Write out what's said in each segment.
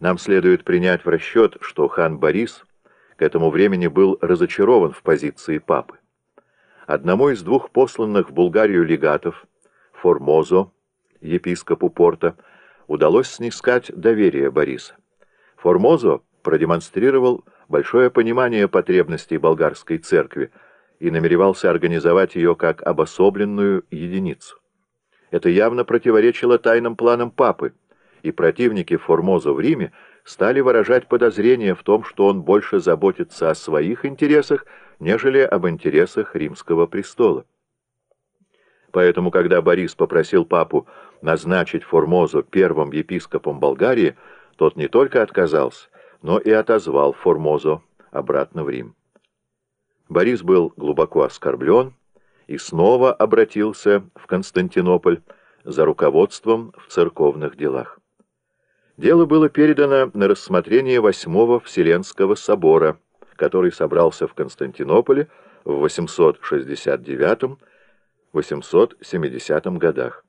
Нам следует принять в расчет, что хан Борис к этому времени был разочарован в позиции папы. Одному из двух посланных в Булгарию легатов, Формозо, епископу Порта, удалось снискать доверие Бориса. Формозо продемонстрировал большое понимание потребностей болгарской церкви и намеревался организовать ее как обособленную единицу. Это явно противоречило тайным планам папы, и противники Формоза в Риме стали выражать подозрение в том, что он больше заботится о своих интересах, нежели об интересах римского престола. Поэтому, когда Борис попросил папу назначить Формозу первым епископом Болгарии, тот не только отказался, но и отозвал Формозу обратно в Рим. Борис был глубоко оскорблен и снова обратился в Константинополь за руководством в церковных делах. Дело было передано на рассмотрение Восьмого Вселенского собора, который собрался в Константинополе в 869-870 годах.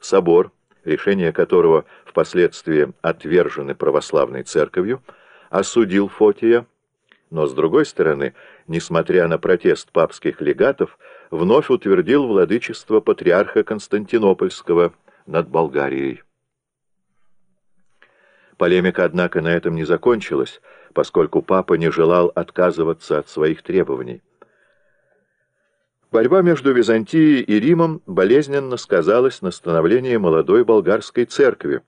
Собор, решение которого впоследствии отвержены православной церковью, осудил Фотия, но, с другой стороны, несмотря на протест папских легатов, вновь утвердил владычество патриарха Константинопольского над Болгарией. Полемика, однако, на этом не закончилась, поскольку папа не желал отказываться от своих требований. Борьба между Византией и Римом болезненно сказалась на становлении молодой болгарской церкви,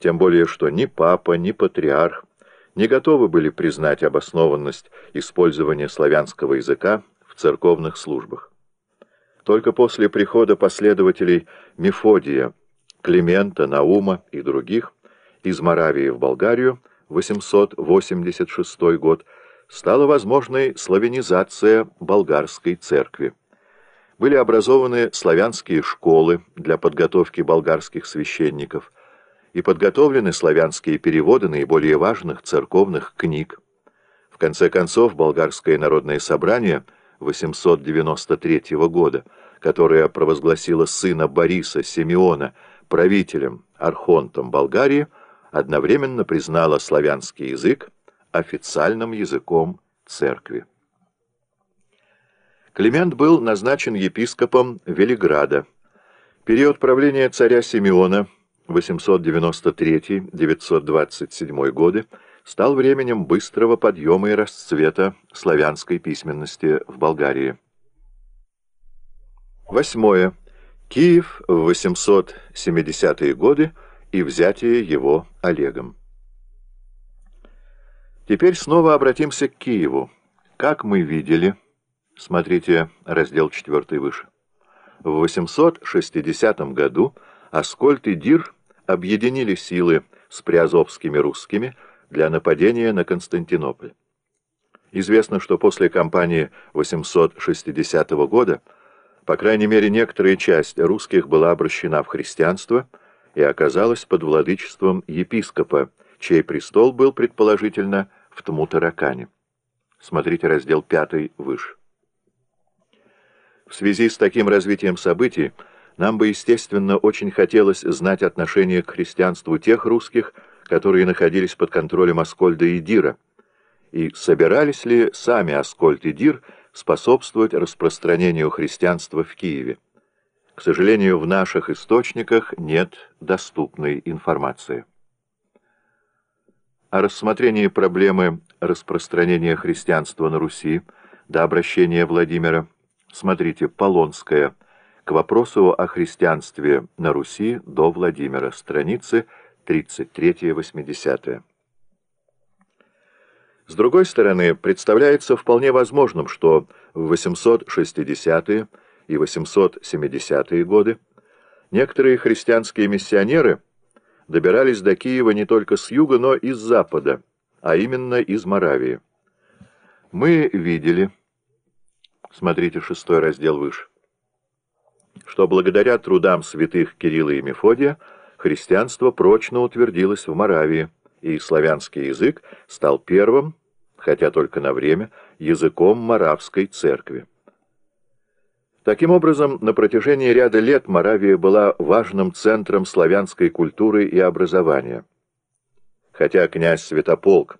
тем более что ни папа, ни патриарх не готовы были признать обоснованность использования славянского языка в церковных службах. Только после прихода последователей Мефодия, Климента, Наума и других из Моравии в Болгарию 886 год стала возможной славянизация болгарской церкви были образованы славянские школы для подготовки болгарских священников и подготовлены славянские переводы наиболее важных церковных книг. В конце концов, Болгарское народное собрание 893 года, которое провозгласило сына Бориса Симеона правителем, архонтом Болгарии, одновременно признало славянский язык официальным языком церкви. Климент был назначен епископом Велиграда. Период правления царя Симеона 893-927 годы стал временем быстрого подъема и расцвета славянской письменности в Болгарии. Восьмое. Киев в 870-е годы и взятие его Олегом. Теперь снова обратимся к Киеву. Как мы видели... Смотрите раздел 4 выше. В 860 году Аскольд и Дир объединили силы с приазовскими русскими для нападения на Константинополь. Известно, что после кампании 860 года, по крайней мере, некоторая часть русских была обращена в христианство и оказалась под владычеством епископа, чей престол был, предположительно, в Тмутаракане. Смотрите раздел 5 выше. В связи с таким развитием событий нам бы, естественно, очень хотелось знать отношение к христианству тех русских, которые находились под контролем Аскольда и Дира, и собирались ли сами Аскольд и Дир способствовать распространению христианства в Киеве. К сожалению, в наших источниках нет доступной информации. О рассмотрении проблемы распространения христианства на Руси до обращения Владимира Смотрите, Полонская. К вопросу о христианстве на Руси до Владимира. Страницы 33-80. С другой стороны, представляется вполне возможным, что в 860-е и 870-е годы некоторые христианские миссионеры добирались до Киева не только с юга, но и с запада, а именно из Моравии. Мы видели смотрите шестой раздел выше, что благодаря трудам святых Кирилла и Мефодия христианство прочно утвердилось в Моравии, и славянский язык стал первым, хотя только на время, языком Моравской церкви. Таким образом, на протяжении ряда лет Моравия была важным центром славянской культуры и образования. хотя князь Святополк